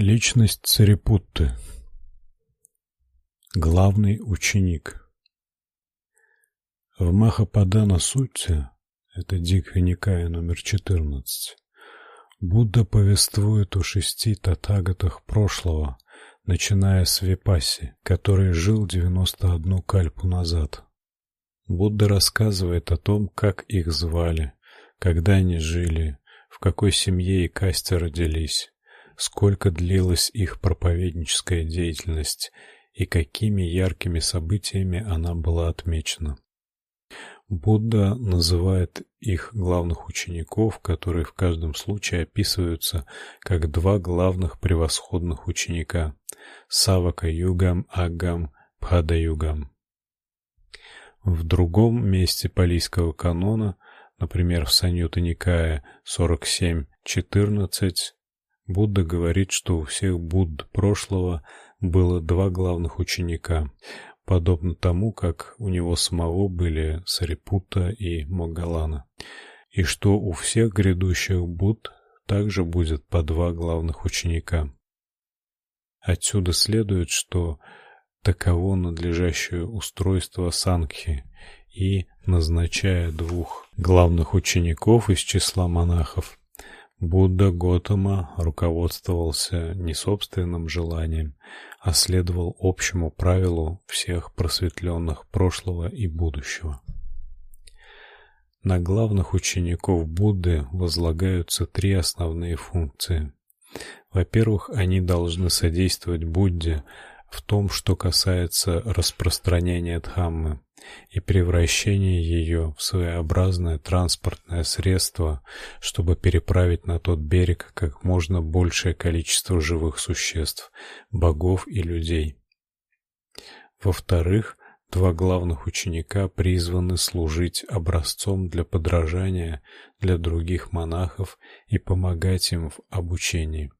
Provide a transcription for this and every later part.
Личность Царипутты. Главный ученик. В Махападана Сутте, это Дикха Никая номер 14, Будда повествует о шести татагатах прошлого, начиная с Випасси, который жил 91 кальпу назад. Будда рассказывает о том, как их звали, когда они жили, в какой семье и касте родились сколько длилась их проповедническая деятельность и какими яркими событиями она была отмечена. Будда называет их главных учеников, которые в каждом случае описываются как два главных превосходных ученика: Савака-югам, Агам, Пхада-югам. В другом месте палийского канона, например, в Саньютта Никая 47.14, Будда говорит, что у всех Будд прошлого было два главных ученика, подобно тому, как у него самого были Сарипутта и Могаллана, и что у всех грядущих Будд также будет по два главных ученика. Отсюда следует, что таково надлежащее устройство сангхи, и назначая двух главных учеников из числа монахов, Будда Готама руководствовался не собственным желанием, а следовал общему правилу всех просветленных прошлого и будущего. На главных учеников Будды возлагаются три основные функции. Во-первых, они должны содействовать Будде в том, что касается распространения дхаммы и превращения ее в своеобразное транспортное средство, чтобы переправить на тот берег как можно большее количество живых существ, богов и людей. Во-вторых, два главных ученика призваны служить образцом для подражания для других монахов и помогать им в обучении.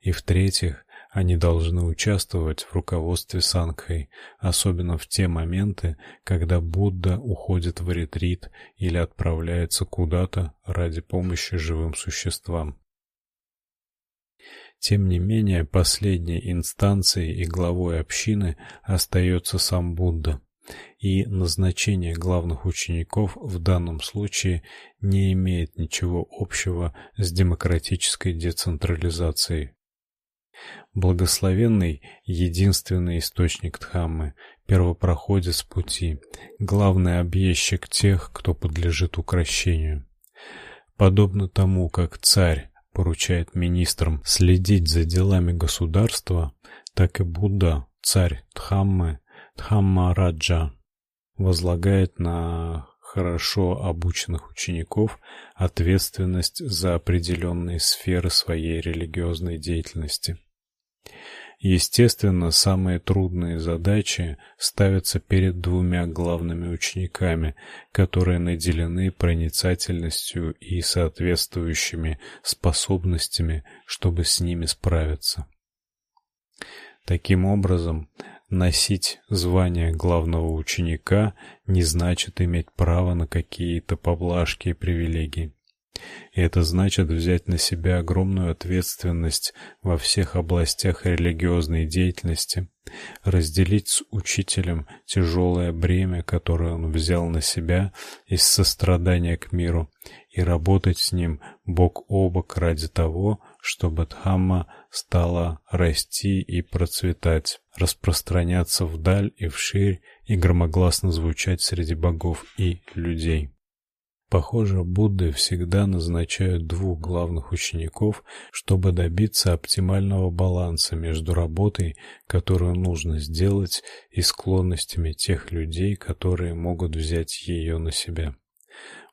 И в-третьих, они должны участвовать в руководстве сангхой, особенно в те моменты, когда Будда уходит в ретрит или отправляется куда-то ради помощи живым существам. Тем не менее, последней инстанцией и главой общины остается сам Будда, и назначение главных учеников в данном случае не имеет ничего общего с демократической децентрализацией. Благословенный единственный источник Дхаммы, первопроходец пути, главный объездчик тех, кто подлежит укрощению. Подобно тому, как царь поручает министрам следить за делами государства, так и Будда, царь Дхаммы, Дхаммараджа, возлагает на хорошо обученных учеников ответственность за определенные сферы своей религиозной деятельности. Естественно, самые трудные задачи ставятся перед двумя главными учениками, которые наделены проницательностью и соответствующими способностями, чтобы с ними справиться. Таким образом, носить звание главного ученика не значит иметь право на какие-то поблажки и привилегии. И это значит взять на себя огромную ответственность во всех областях религиозной деятельности, разделить с учителем тяжелое бремя, которое он взял на себя из сострадания к миру, и работать с ним бок о бок ради того, чтобы Дхамма стала расти и процветать, распространяться вдаль и вширь и громогласно звучать среди богов и людей. Похоже, Будды всегда назначают двух главных учеников, чтобы добиться оптимального баланса между работой, которую нужно сделать, и склонностями тех людей, которые могут взять ее на себя.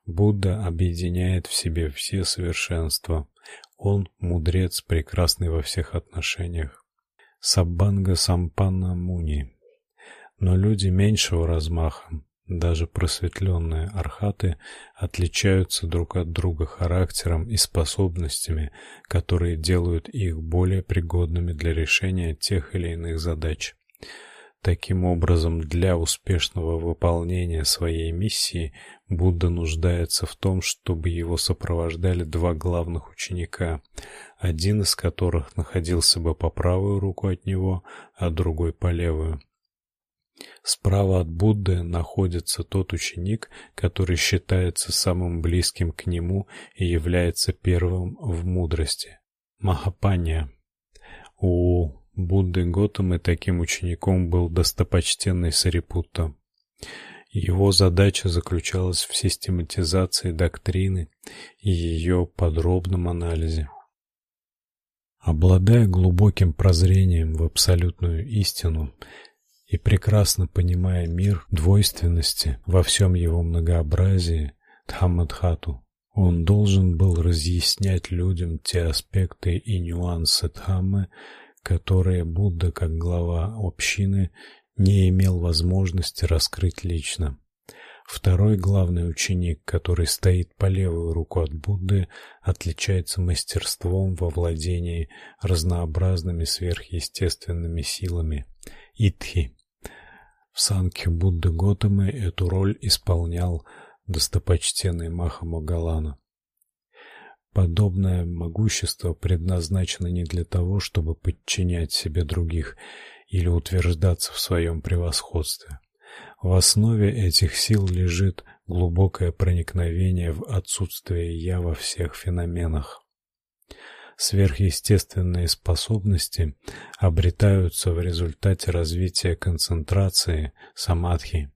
Будда объединяет в себе все совершенства. Он мудрец, прекрасный во всех отношениях. Саббанга сампанна муни. Но люди меньшего размаха даже просветленные архаты отличаются друг от друга характером и способностями, которые делают их более пригодными для решения тех или иных задач. Таким образом, для успешного выполнения своей миссии Будда нуждается в том, чтобы его сопровождали два главных ученика, один из которых находился бы по правую руку от него, а другой по левую. Справа от Будды находится тот ученик, который считается самым близким к нему и является первым в мудрости. Махапанья. У Будды Готамы таким учеником был достопочтенный Сарипутта. Его задача заключалась в систематизации доктрины и ее подробном анализе. Обладая глубоким прозрением в абсолютную истину и прекрасно понимая мир двойственности во всем его многообразии, Дхаммадхату, он должен был разъяснять людям те аспекты и нюансы Дхаммы, которые Будда как глава общины не имел возможности раскрыть лично. Второй главный ученик, который стоит по левую руку от Будды, отличается мастерством во владении разнообразными сверхъестественными силами итхи. В санкхе Будды Готамы эту роль исполнял достопочтенный Махамогалана. Подобное могущество предназначено не для того, чтобы подчинять себе других или утверждаться в своем превосходстве. В основе этих сил лежит глубокое проникновение в отсутствие я во всех феноменах. Сверхъестественные способности обретаются в результате развития концентрации самадхи,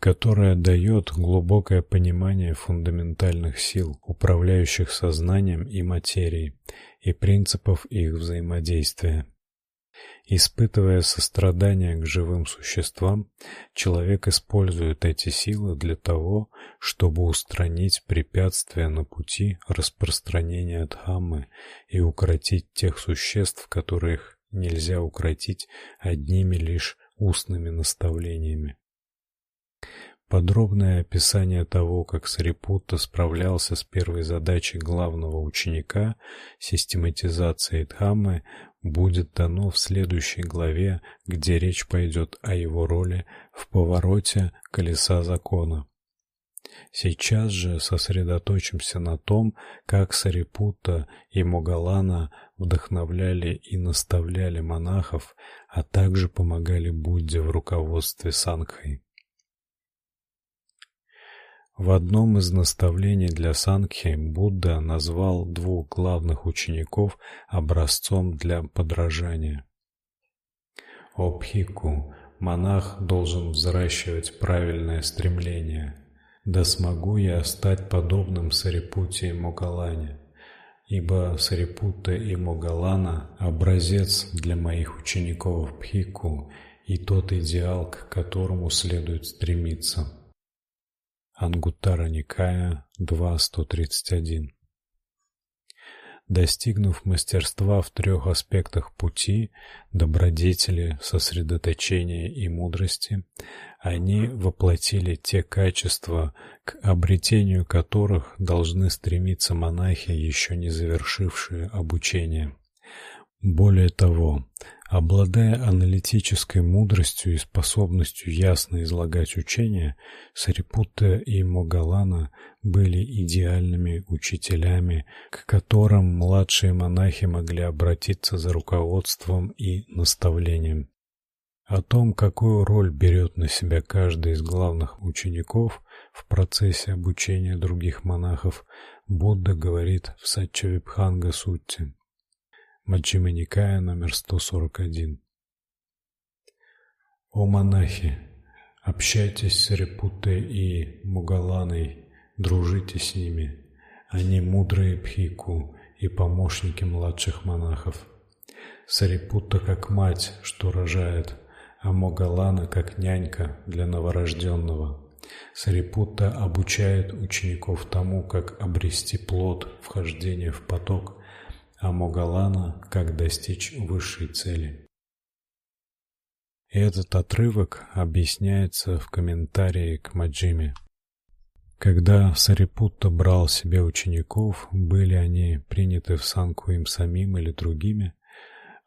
которая дает глубокое понимание фундаментальных сил, управляющих сознанием и материей, и принципов их взаимодействия. Испытывая сострадание к живым существам, человек использует эти силы для того, чтобы устранить препятствия на пути распространения дхаммы и укротить тех существ, которых нельзя укротить одними лишь устными наставлениями. Подробное описание того, как Сарипутта справлялся с первой задачей главного ученика систематизации Дхаммы, будет дано в следующей главе, где речь пойдет о его роли в повороте колеса закона. Сейчас же сосредоточимся на том, как Сарипутта и Могалана вдохновляли и наставляли монахов, а также помогали Будде в руководстве сангхой. В одном из наставлений для Сангхи Будда назвал двух главных учеников образцом для подражания. О Пхику, монах должен взращивать правильное стремление. Да смогу я стать подобным Сарипутте и Могалане, ибо Сарипутта и Могалана образец для моих учеников Пхику и тот идеал, к которому следует стремиться. Ангуттара Никая 2.131 Достигнув мастерства в трех аспектах пути добродетели, сосредоточения и мудрости, они воплотили те качества, к обретению которых должны стремиться монахи, еще не завершившие обучение. Более того, обладая аналитической мудростью и способностью ясно излагать учение, Сарипутта и Могалана были идеальными учителями, к которым младшие монахи могли обратиться за руководством и наставлением. О том, какую роль берет на себя каждый из главных учеников в процессе обучения других монахов, Будда говорит в Саччавипханга Сутте. Маджхима Никая номер 141. О монахи, общайтесь с Репутой и Мугаланой, дружите с ними. Они мудрые пхику и помощники младших монахов. Сарипутта как мать, что рожает, а Могалана как нянька для новорожденного. Сарипутта обучает учеников тому, как обрести плод вхождения в поток а Могалана «Как достичь высшей цели». Этот отрывок объясняется в комментарии к Маджиме. Когда Сарипутта брал себе учеников, были они приняты в санку им самим или другими,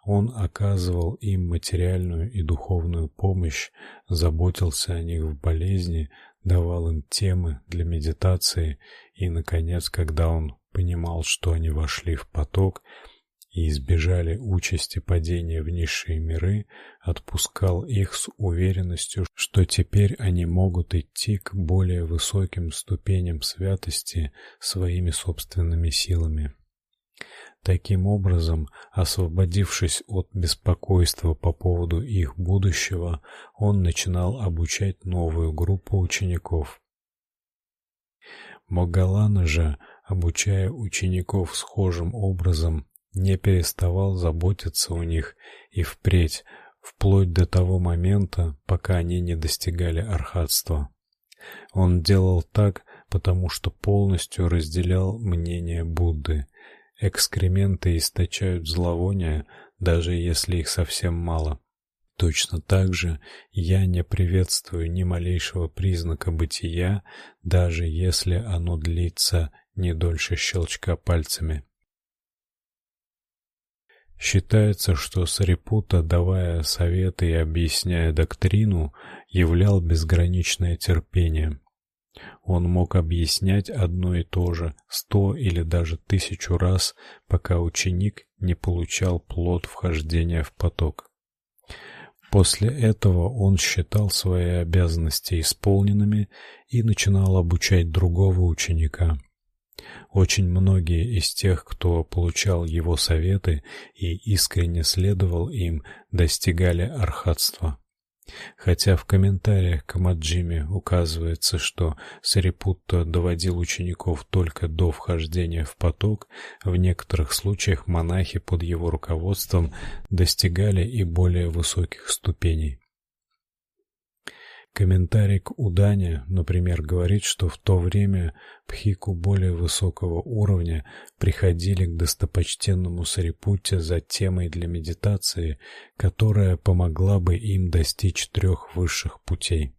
Он оказывал им материальную и духовную помощь, заботился о них в болезни, давал им темы для медитации и наконец, когда он понимал, что они вошли в поток, и избежали участи падения в низшие миры, отпускал их с уверенностью, что теперь они могут идти к более высоким ступеням святости своими собственными силами. Таким образом, освободившись от беспокойства по поводу их будущего, он начинал обучать новую группу учеников. Могалана же, обучая учеников схожим образом, не переставал заботиться о них и впредь, вплоть до того момента, пока они не достигали архатства. Он делал так, потому что полностью разделял мнение Будды. Экскременты источают зловоние, даже если их совсем мало. Точно так же я не приветствую ни малейшего признака бытия, даже если оно длится не дольше щелчка пальцами. Считается, что Сарипута, давая советы и объясняя доктрину, являл безграничное терпение. Он мог объяснять одно и то же сто или даже тысячу раз, пока ученик не получал плод вхождения в поток. После этого он считал свои обязанности исполненными и начинал обучать другого ученика. Очень многие из тех, кто получал его советы и искренне следовал им, достигали архатства. Хотя в комментариях к Маджиме указывается, что Сарипутта доводил учеников только до вхождения в поток, в некоторых случаях монахи под его руководством достигали и более высоких ступеней. Комментарий к Удане, например, говорит, что в то время пхику более высокого уровня приходили к достопочтенному Сарипутте за темой для медитации, которая помогла бы им достичь трех высших путей.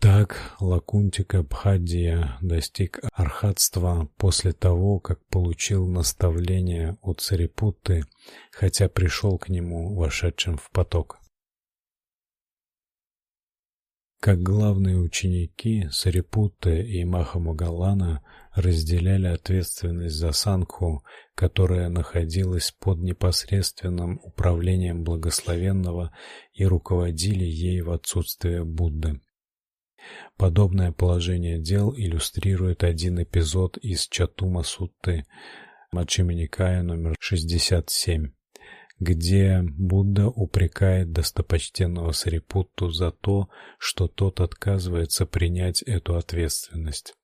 Так Лакунтика Бхаддия достиг архатства после того, как получил наставление от Сарипутты, хотя пришел к нему вошедшим в поток. Как главные ученики Сарипутта и Махамогаллана разделяли ответственность за сангху, которая находилась под непосредственным управлением благословенного и руководили ей в отсутствие Будды. Подобное положение дел иллюстрирует один эпизод из Чатума Сутты Маччхима Никая номер 67 где Будда упрекает достопочтенного Сарипутту за то, что тот отказывается принять эту ответственность.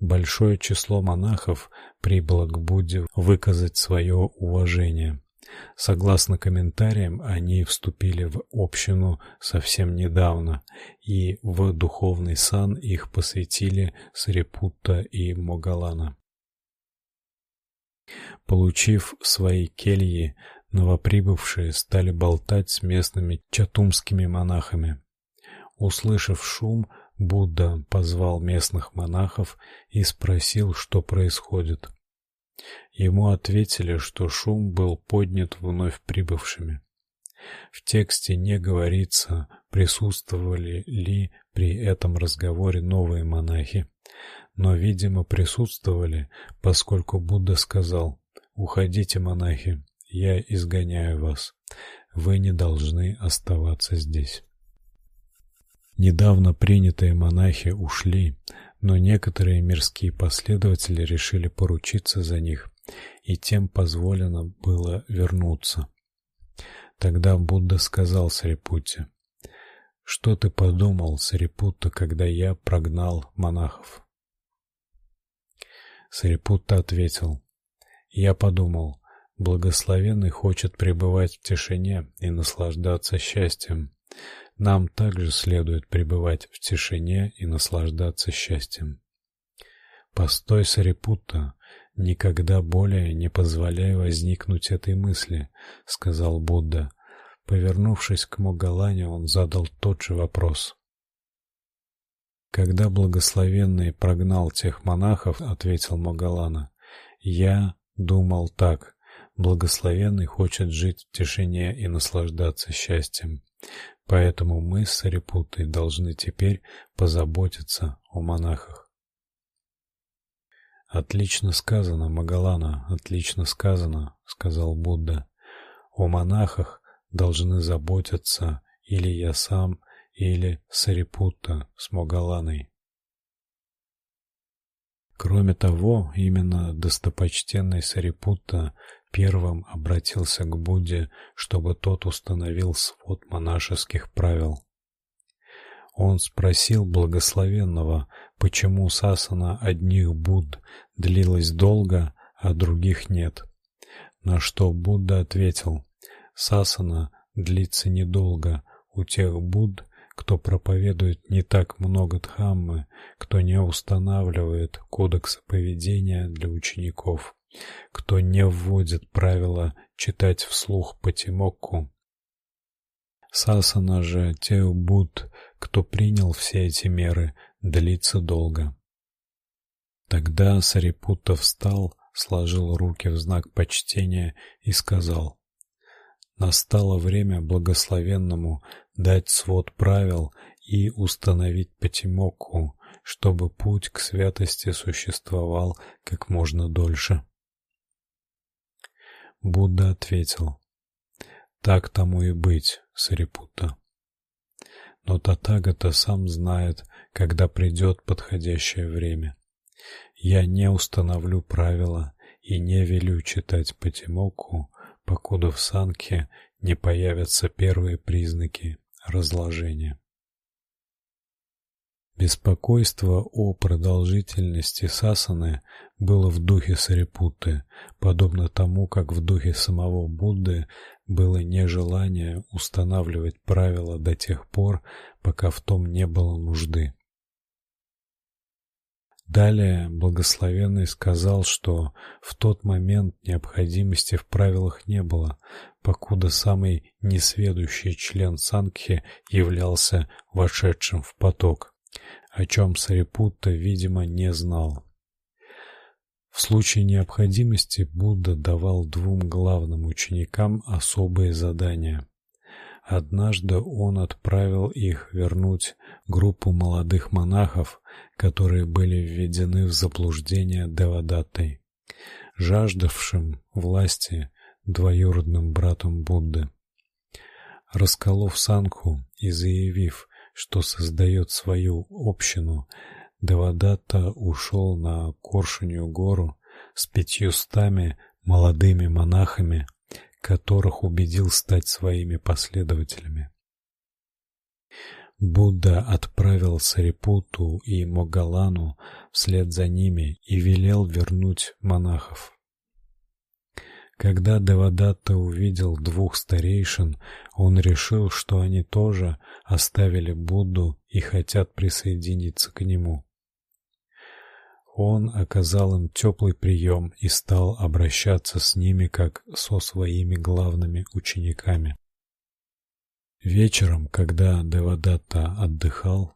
Большое число монахов прибыло к Будде выказать свое уважение. Согласно комментариям, они вступили в общину совсем недавно, и в духовный сан их посвятили Сарипутта и Могалана. Получив свои кельи, Новоприбывшие стали болтать с местными чатумскими монахами. Услышав шум, Будда позвал местных монахов и спросил, что происходит. Ему ответили, что шум был поднят вновь прибывшими. В тексте не говорится, присутствовали ли при этом разговоре новые монахи, но, видимо, присутствовали, поскольку Будда сказал: "Уходите, монахи, я изгоняю вас. Вы не должны оставаться здесь. Недавно принятые монахи ушли, но некоторые мирские последователи решили поручиться за них, и тем позволено было вернуться. Тогда Будда сказал Сарипутте: "Что ты подумал, Сарипутта, когда я прогнал монахов?" Сарипутта ответил: "Я подумал: Благословенный хочет пребывать в тишине и наслаждаться счастьем. Нам также следует пребывать в тишине и наслаждаться счастьем. Постой, Сарипутта, никогда более не позволяй возникнуть этой мысли, сказал Будда. Повернувшись к Могалане, он задал тот же вопрос. Когда благословенный прогнал тех монахов, ответил Могалана: "Я думал так: благословенный хочет жить в тишине и наслаждаться счастьем. Поэтому мы с Сарипуттой должны теперь позаботиться о монахах. Отлично сказано, Магалана, отлично сказано, сказал Будда. О монахах должны заботиться или я сам, или Сарипутта с Магаланой. Кроме того, именно достопочтенный Сарипутта первым обратился к Будде, чтобы тот установил свод монашеских правил. Он спросил благословенного, почему сасана одних Будд длилась долго, а других нет. На что Будда ответил: "Сасана длится недолго у тех Будд, кто проповедует не так много дхаммы, кто не устанавливает кодекса поведения для учеников, кто не вводит правила читать вслух потимокку. Сасана же тех Будд, кто принял все эти меры, длится долго. Тогда Сарипутта встал, сложил руки в знак почтения и сказал: Настало время благословенному дать свод правил и установить потемоку, чтобы путь к святости существовал как можно дольше. Будда ответил: Так тому и быть, Сарипутта. Но Татагата сам знает, когда придет подходящее время. Я не установлю правила и не велю читать Патимокку, покуда в санке не появятся первые признаки разложения. Беспокойство о продолжительности сасаны было в духе Сарипутты, подобно тому, как в духе самого Будды было нежелание устанавливать правила до тех пор, пока в том не было нужды. Далее благословенный сказал, что в тот момент необходимости в правилах не было, покуда самый несведущий член Сангхи являлся вошедшим в поток, о чем Сарипутта, видимо, не знал. В случае необходимости Будда давал двум главным ученикам особые задания. Однажды он отправил их вернуть группу молодых монахов, которые были введены в заблуждение Девадаттой, жаждавшим власти двоюродным братом Будды. Расколов Санху и заявив, что создает свою общину, Девадатта ушел на Коршунью гору с пятьюстами молодыми монахами которых убедил стать своими последователями. Будда отправил Сарипуту и Могалану вслед за ними и велел вернуть монахов. Когда Девадатта увидел двух старейшин, он решил, что они тоже оставили Будду и хотят присоединиться к нему. Он оказал им теплый прием и стал обращаться с ними как со своими главными учениками. Вечером, когда Девадатта отдыхал,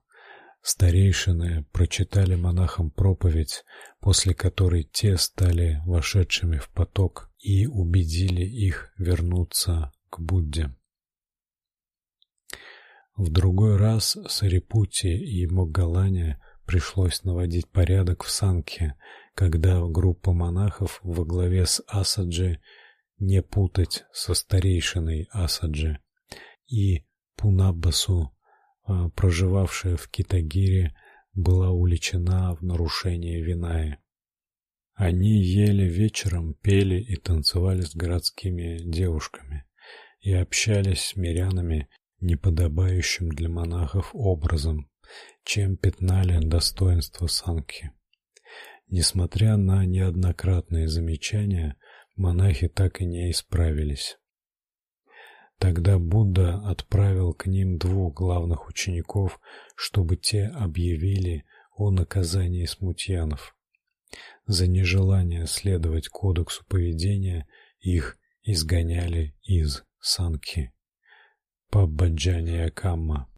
старейшины прочитали монахам проповедь, после которой те стали вошедшими в поток и убедили их вернуться к Будде. В другой раз Сарипути и Могалане пришлось наводить порядок в Санке, когда группа монахов во главе с Асаджи не путать со старейшиной Асаджи и Пунаббасу, а, проживавшая в Китагире, была уличена в нарушении Винаи. Они ели вечером, пели и танцевали с городскими девушками и общались с мирянами неподобающим для монахов образом, чем пятнали достоинство Санки. Несмотря на неоднократные замечания, монахи так и не исправились. Тогда Будда отправил к ним двух главных учеников, чтобы те объявили о наказании смутьянов. За нежелание следовать кодексу поведения их изгоняли из санки. Паббаджания камма